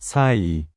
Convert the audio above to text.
사이.